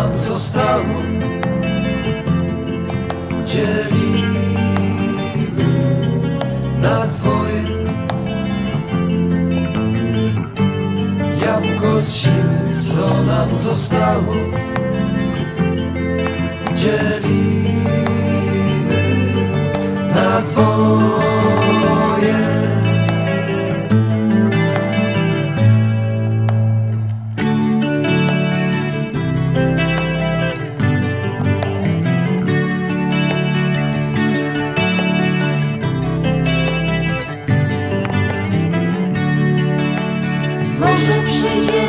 nam zostało. Dzielimy na dwoje. Jabłko z zimy, co nam zostało. Dzielimy na dwoje Może przyjdzie